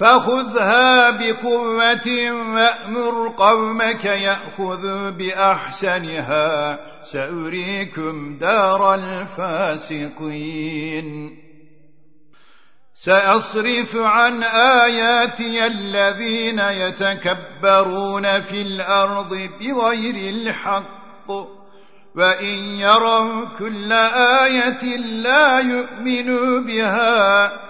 فخذها بقوة وأمر قومك يأخذ بأحسنها. سأريكم دار الفاسقين. سأصرف عن آياتي الذين يتكبرون في الأرض بغير الحق. وإن يروا كل آية لا يؤمنوا بها.